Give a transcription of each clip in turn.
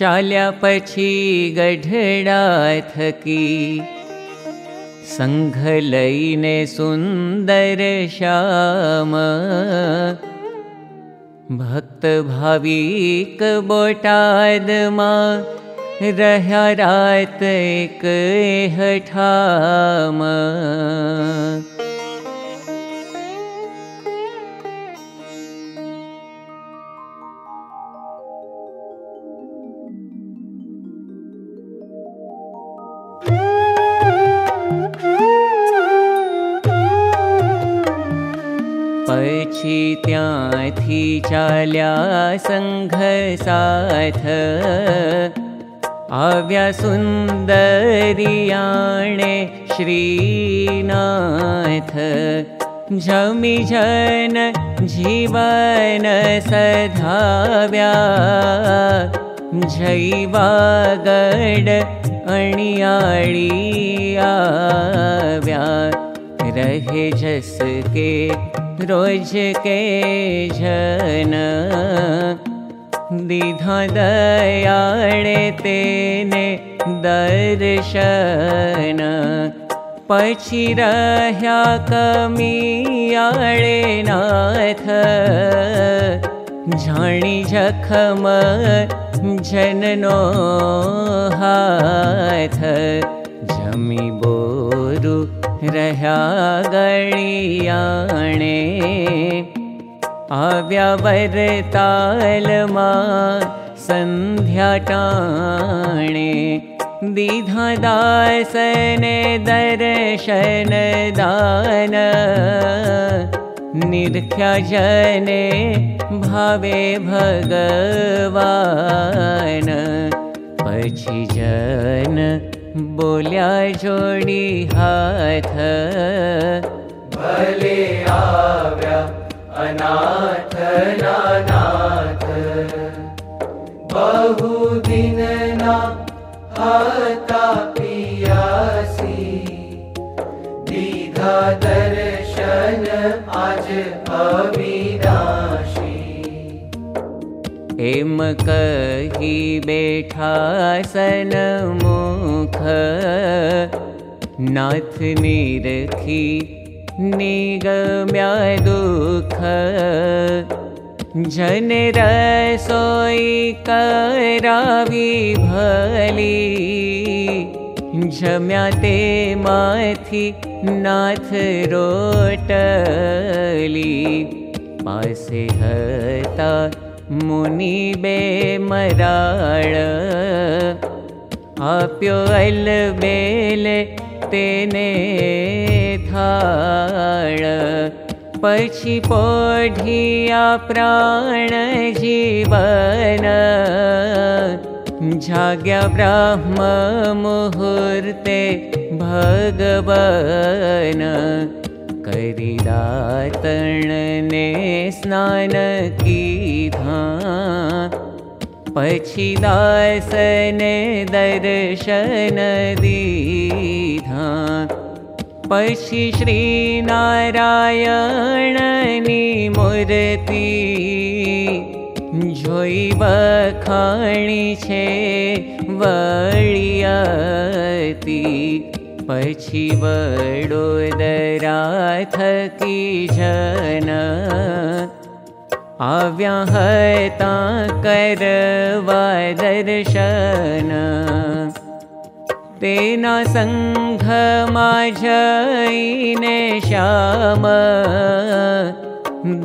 चाल्या पछी गढडा थकी संघ लईने सुंदर श्याम। भक्त भाविक बोटाद मा। रह्या रात एक हठाम त्याथी चाल्या संघ साथ। आव्या सुन्दरियाणे श्रीनाथ। जमि जन जीवन सधाव्या। जैवागड अणियाळी आव्या। रहे जस के रोज के जन दीधा दयाणे तेने दर्शन। पछी रह्या कमियाळे नाथ। जाणी जखम जननो हाथ। जमी बोरु रह्या गणियाणे आव्यावरतालमा सन्ध्याटाणे दासने दर्शन दान भगवान। पछी जन बोल्या जोडी हाथ। भले आव्या अनाथ नानाथ। बहुदिनना हता पियासी। दीधा दर्शन आज अविनाशी एम कही बैठा सन मुख नाथ निरखी निगम्या दुख जन रसोई करावी भली जम्या ते माथी नाथ रोटली पासे हता मुनि बे मराळ तेने थाळ। पछी पोढिया प्राण जीवन जाग्या ब्राह्म मुहूर्ते भगवन। करिदातणने स्नान कीधा पछी दासने दर्शन दीधा। पछी श्रीनारायणनी मूर्ति छे वळियती पछी वडोदरा थकी जन आव्या हता करवा दर्शन तेना सङ्घमा जैने श्याम।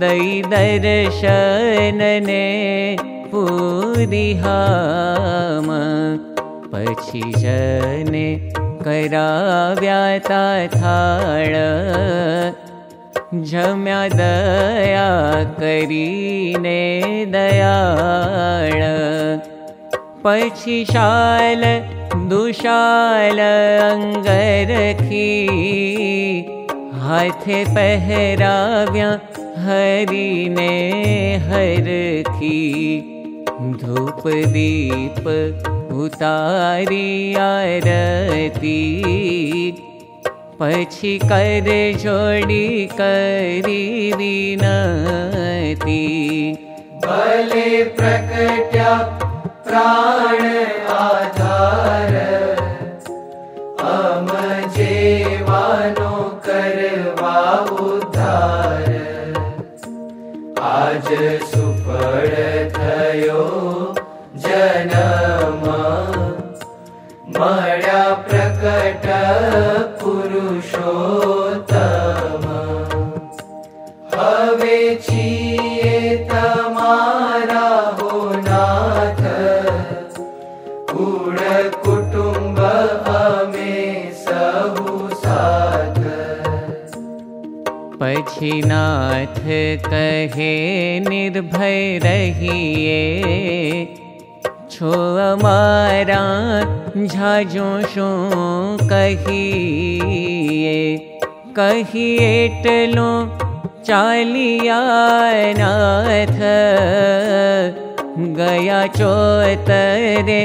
दै दर्शनने पुरिहाम। पछी जने कराव्या जम्या दया पछी शाल दुशाल अंगरखी हाथे पहराव्या हरीने हरखी धूप दीप उतारी पछी कर जोड़ी करी विनती भले प्रकट्या प्राण आधार अम जेवानो करवा उद्धार आज सुफल काशीनाथ कहे निर्भय रहिए छो मारा झाजो शो कहिए कहिए टलो चालिया नाथ। गया चोतरे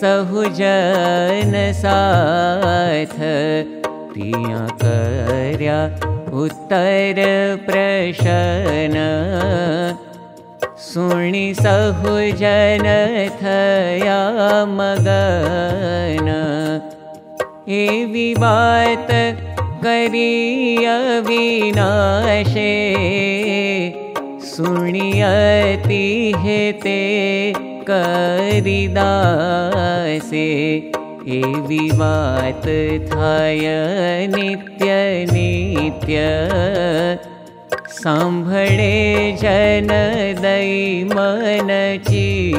सहुजन साथ। सह कर्या उत्तर प्रशन सुणि थया मगन। एवि बात करविशे सुण्यतिहे ते करिदासे। एवि एविवाय नित्यनित्य सम्भरे जनदयि मनचीत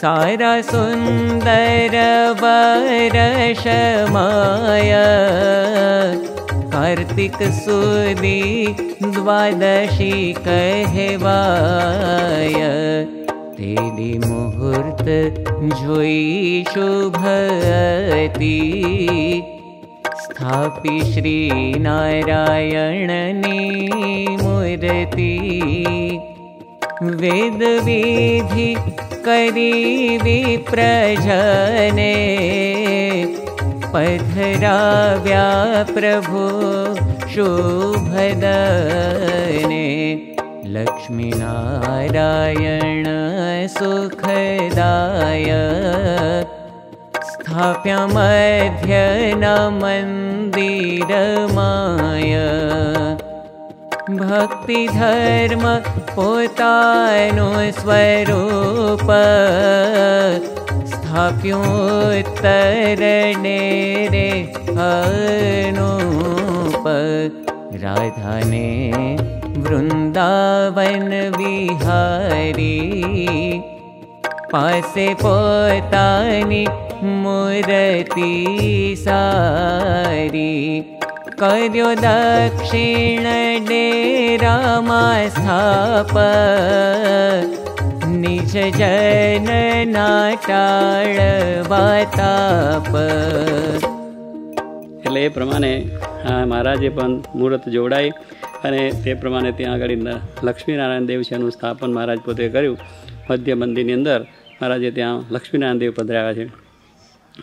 सारा सुन्दर वरशमाय कार्तिक सुदी द्वादशी कहवाय मुहूर्त जोई शुभती स्थापि श्रीनारायणनी मूर्ति वेदविधि करी विप्रजने पधराव्या प्रभु शुभदने लक्ष्मीनारायण सुखदाय। स्थाप्य मध्य न मन्दिरमाय भक्ति धर्म स्वरूप स्थाप्योत्तरणे रे अनूप राधाने वृन्दावन विहारी पासे पोतानि मूर्ति सारी કર્યો દક્ષિણ ડેરામાં સ્થાપ નિજ જન નાટાળ વાતાપ એટલે એ પ્રમાણે મહારાજે પણ મુહૂર્ત જોડાઈ અને તે પ્રમાણે ત્યાં આગળ લક્ષ્મીનારાયણ દેવ છે એનું સ્થાપન મહારાજ પોતે કર્યું. મધ્ય મંદિરની અંદર મહારાજે ત્યાં લક્ષ્મીનારાયણ દેવ પધરાવ્યા છે.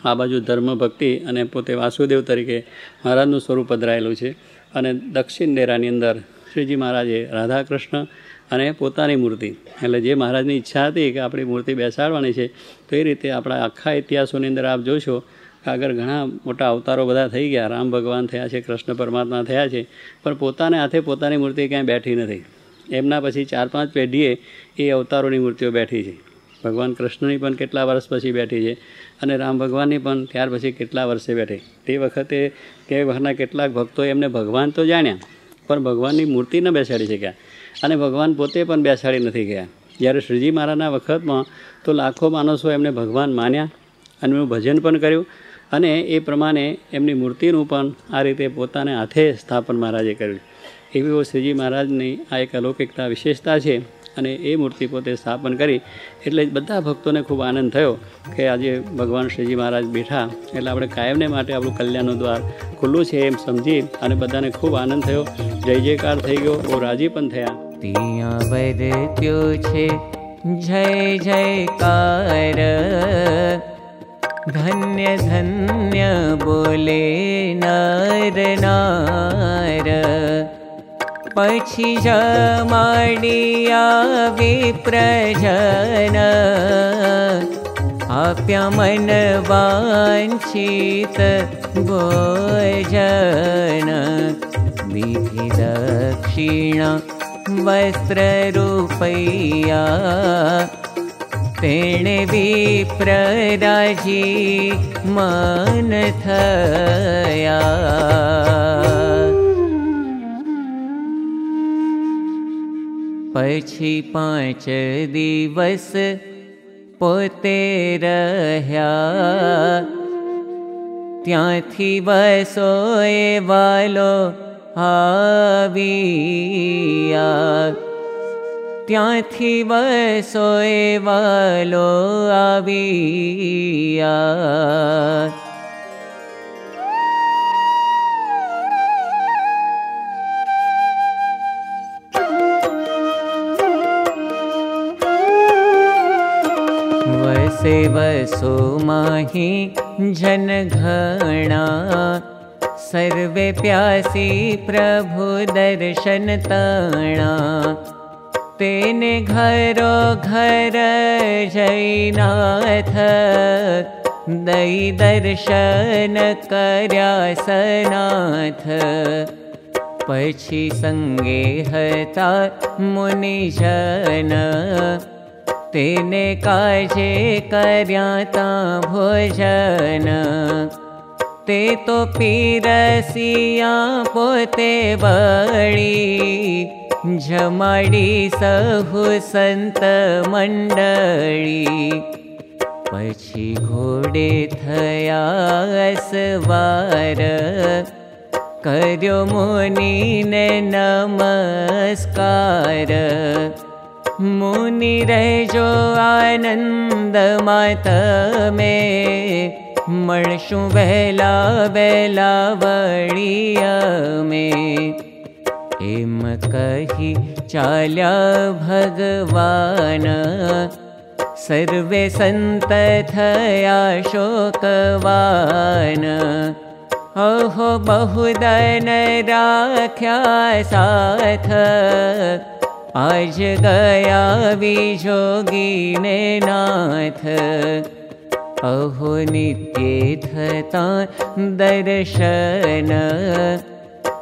આ બાજુ ધર્મ ભક્તિ અને પોતે વાસુદેવ તરીકે મહારાજનું સ્વરૂપ પધરાયેલું છે. અને દક્ષિણ ડેરાની અંદર શ્રીજી મહારાજે રાધાકૃષ્ણ અને પોતાની મૂર્તિ, એટલે જે મહારાજની ઈચ્છા હતી કે આપણી મૂર્તિ બેસાડવાની છે, તો એ રીતે આપણા આખા ઇતિહાસોની અંદર આપ જોશો આગળ ઘણા મોટા અવતારો બધા થઈ ગયા. રામ ભગવાન થયા છે, કૃષ્ણ પરમાત્મા થયા છે, પણ પોતાને હાથે પોતાની મૂર્તિ ક્યાંય બેઠી નથી. એમના પછી ચાર પાંચ પેઢીએ એ અવતારોની મૂર્તિઓ બેઠી છે. ભગવાન કૃષ્ણની પણ કેટલા વર્ષ પછી બેઠી છે અને રામ ભગવાનની પણ ત્યાર પછી કેટલા વર્ષે બેઠી. તે વખતે તે વખતના કેટલાક ભક્તો એમને ભગવાન તો જાણ્યા, પણ ભગવાનની મૂર્તિ ન બેસાડી શક્યા અને ભગવાન પોતે પણ બેસાડી નથી ગયા. જ્યારે શ્રીજી મહારાજના વખતમાં તો લાખો માણસો એમને ભગવાન માન્યા અને એનું ભજન પણ કર્યું અને એ પ્રમાણે એમની મૂર્તિનું પણ આ રીતે પોતાને હાથે સ્થાપન મહારાજે કર્યું. એવી શ્રીજી મહારાજની આ એક અલૌકિકતા વિશેષતા છે અને એ મૂર્તિ પોતે સ્થાપન કરી એટલે બધા ભક્તોને ખૂબ આનંદ થયો કે આજે ભગવાન શ્રીજી મહારાજ બેઠા. એટલે આપણે કાયમને માટે આપણું કલ્યાણનું દ્વાર ખુલ્લું છે એમ સમજી અને બધાને ખૂબ આનંદ થયો. જય જયકાર થઈ ગયો. બહુ રાજી પણ થયા. ત્યાં છે. જય જયકાર. धन्य धन्य बोले नर नार। पछि जमाडिया विप्रजन। आप्यमनवाञ्चीत गोजन विधि दक्षिणा वस्त्ररूपैया। तेणे विप्रराजी मन थया પછી પાંચ દિવસ પોતે રહ્યા ત્યાંથી વસો એ વાલો આવ્યા ત્યાંથી બસો એવાલો આવ્યા વસે વસો માહી જન ઘણા સર્વે પ્યાસી પ્રભુ દર્શન તણા जैनाथ दी दर्शन कर्या सनाथ। पे हता मुनि जन। तेन काजे कर्या ता भोजन। ते तु पिरसिया पोते बडी जमाडि सह सन्त मण्डी पशी होडे तया सारो मुनि ने नमस्कार। मुनि रजो आनन्द मातमेशु वेला वेला वडिमे म कह चाल भगव सर्वे सन्तया शोकवाहो बहु दाख्याज गया विोगीननाथ अहो न दर्शन।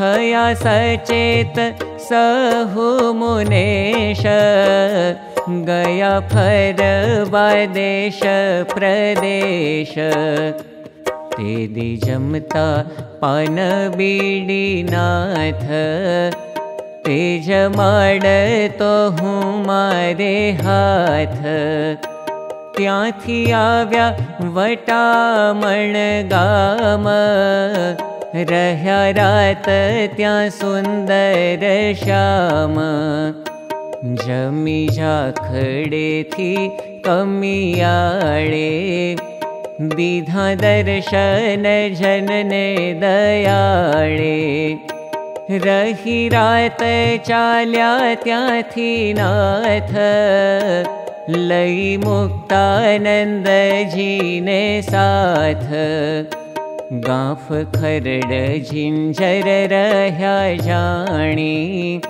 या सचेत सहु मुनेश। गया फरबादेश प्रदेश। ते दि जमता पान हूँ मारे हाथ। त्याथी आव्या वटामण गाम। रह्या रात त्या सुन्दर श्याम। ्या सन्दरश्यामी जामयाळे विधा दर्शन जनने दयाळे। रहि रात चाल्या त्याथि नाथ। चाल्याथ लयिमुक्तानन्दीने साथ। નાથ લઈ મુક્તાનંદજીને સાથ ગાફ ખરડ ઝિંઝર રહ્યા જાણી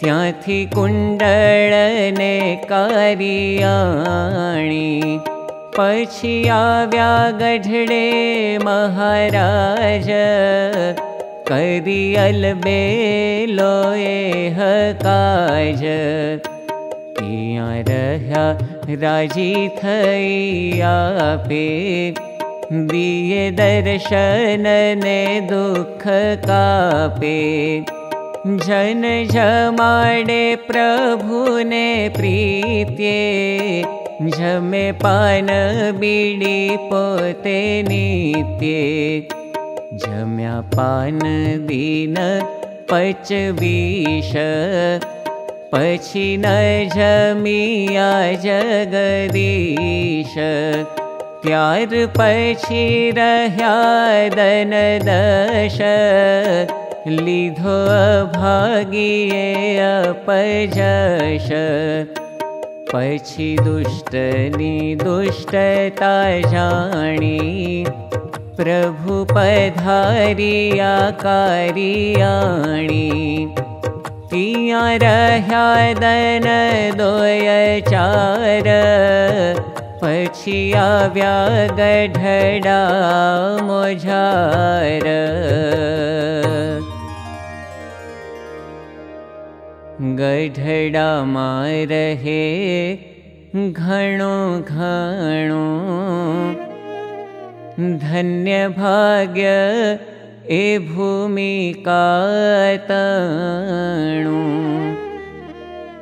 ત્યાંથી કુંડળને કારિયાણી પછી આવ્યા ગઢડે મહારાજ કરિયલ બેલો એ હકાજ ત્યાં રહ્યા રાજી થઈ આપે दिए दर्शन ने दुख कापे। जन जमाडे प्रभुने प्रीत्ये। झमे पान बीडि पोते नित्ये। जम्यान दिन पचविष पछी न जमया जगदीश। त्यार पछी रह्या दन दश। लिधो अपजश। पछी दुष्टनी दुष्टता जाणी प्रभु पधारिया कारियाणी तिया दन दोय चार पछी आव्या गढडा मोझार। गढडा रहे घणो घणो। धन्य भाग्य ए भूमिका तणु।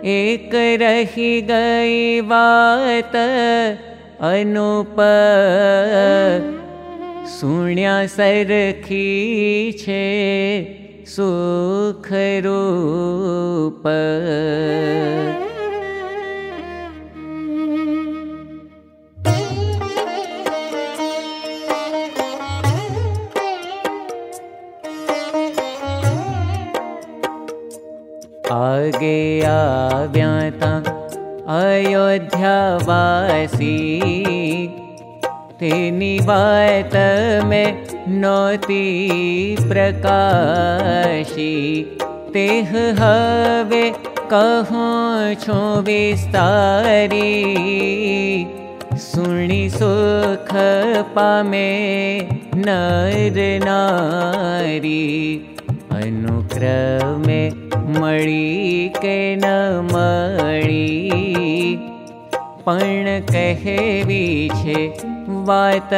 एक रही गई बात अनुप सुण्या सरखी छे सुख रूप आगे आव्याता अयोध्यावासी तेनी बात में नोती प्रकाशी। तेह हवे कहूँ छो विस्तारी। सुनी सुख पामे नर नारी। अनुक्रमे मणि के न मणि कहवी छे वात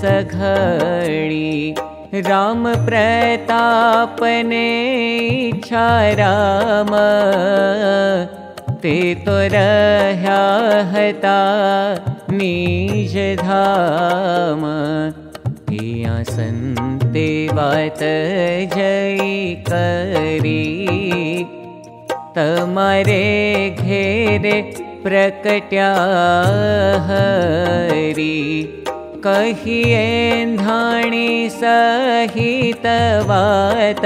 सघड़ी राम प्रताप ने इच्छा राम ते तो रह्या हता निज धाम किया संते वात घेरे प्रकट्या हरी कहिए धाणी सहित वात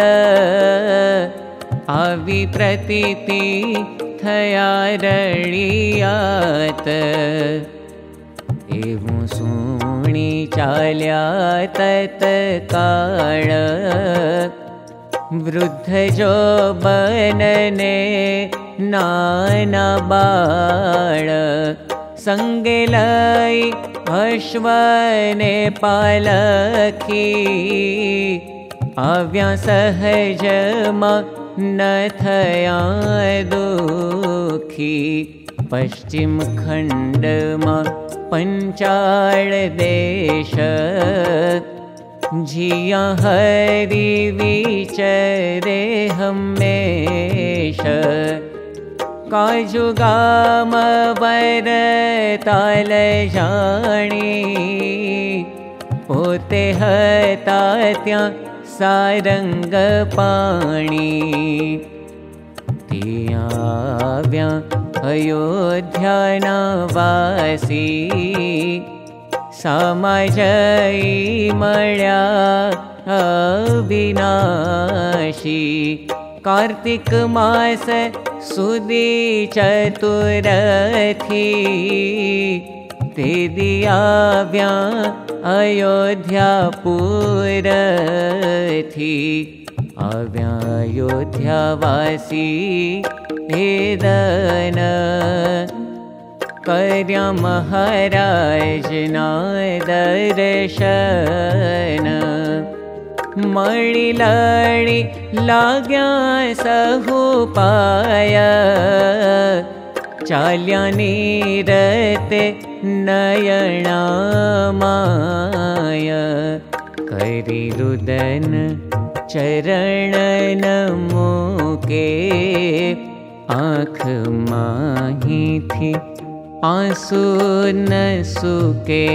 आवी प्रतीति थया रड़ियात एवं चाल्या तत्काळ। वृद्ध बनने बाळ संगे लई अश्वने पालखी। आव्या सहजमा न थया दुखी। पश्चिम खण्डमा पञ्चाळ देश। जिया हरि विचरे हमेश काजु गाम वर ताल जाणी पोते हता त्या सारंग पाणी तियाव्या अयोध्याना वासी समाजई मळ्या अविनाशी कार्तिक मास सुदी चतुरथी। ते दियाव्या अयोध्या पुरथी। आव्या अयोध्यावासी वेदन। कर्या महाराजना दर्शन मणि लणि लाग्या सहु पाय चाल्या नीरते नयणा माय करि रुदन आँख माही थी आंसू न सुके।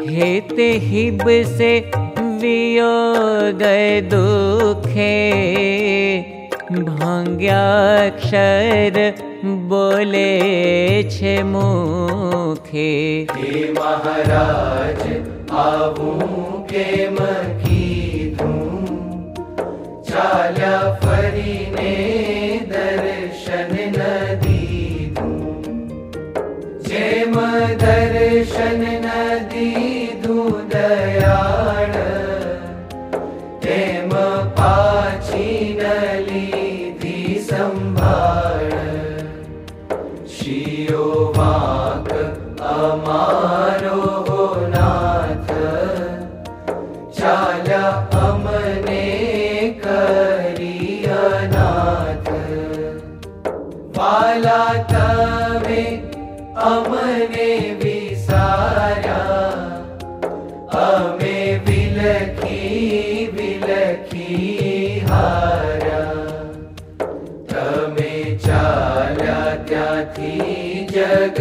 हेते हिब से दुखे। भग्यक्षर बोले छे मूखे। महाराज के आदी दर्शन न दीधूं जेम दर्शन न दीधूं दयाण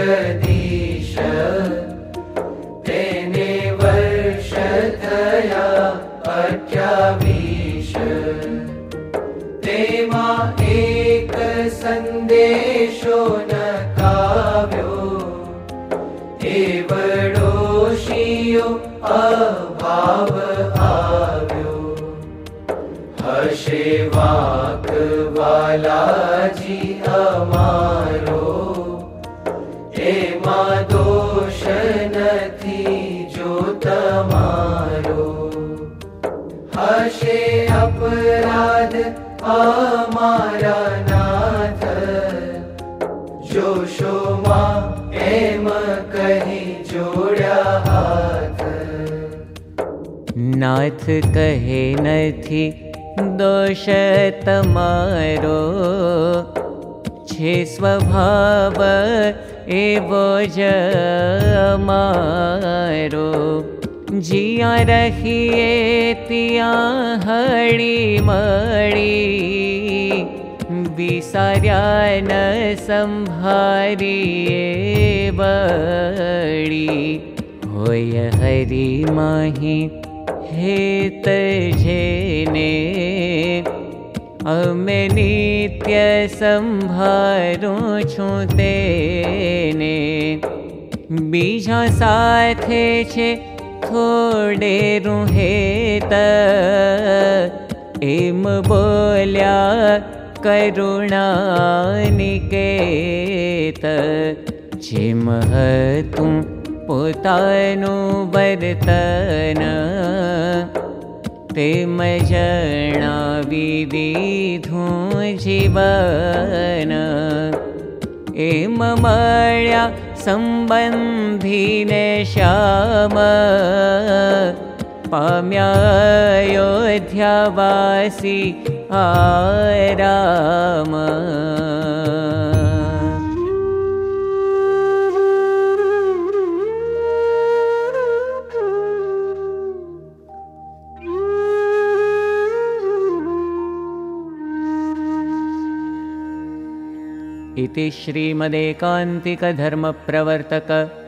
जगदीश तेने वर्षतया अख्यावीश ते मा एक सन्देशो न काव्यो एवडोषियो अभाव आव्यो। हशे वाक बालाजी अमारो नशे अपराध आमारा नाथ। जोशो मा नाथ कहे नथी दोष तमारो। छे स्वभाव जिया हि ति हरि मणि विसार्या संारिबि ओ य हरि महि हेतने अमे न्यु छो ते ने बीझा થોડે હેત એમ બોલ્યા કરુણાનિકેત જેમ હતું પોતાનું વર્તન તેમ જણાવી દીધું જીવન એમ મળ્યા સંબંધીને ीने श्याम। पम्यायोध्यावासी वासि आम इति श्रीमदेकान्तिकधर्मप्रवर्तक धर्म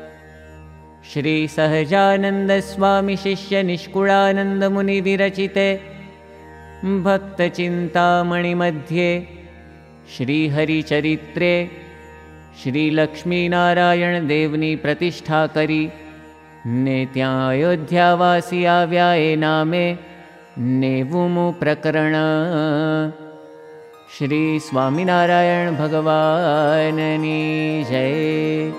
श्रीसहजानन्दस्वामिशिष्यनिष्कुळानन्दमुनिविरचिते भक्तचिन्तामणिमध्ये श्रीहरिचरित्रे શ્રીલક્ષ્મીનારાયણ પ્રતિષ્ઠા કરી ને ત્યાં અયોધ્યાવાસી આવ્યા એ નામે નેવુંમું પ્રકરણ શ્રી સ્વામિનારાયણ ભગવાનની જય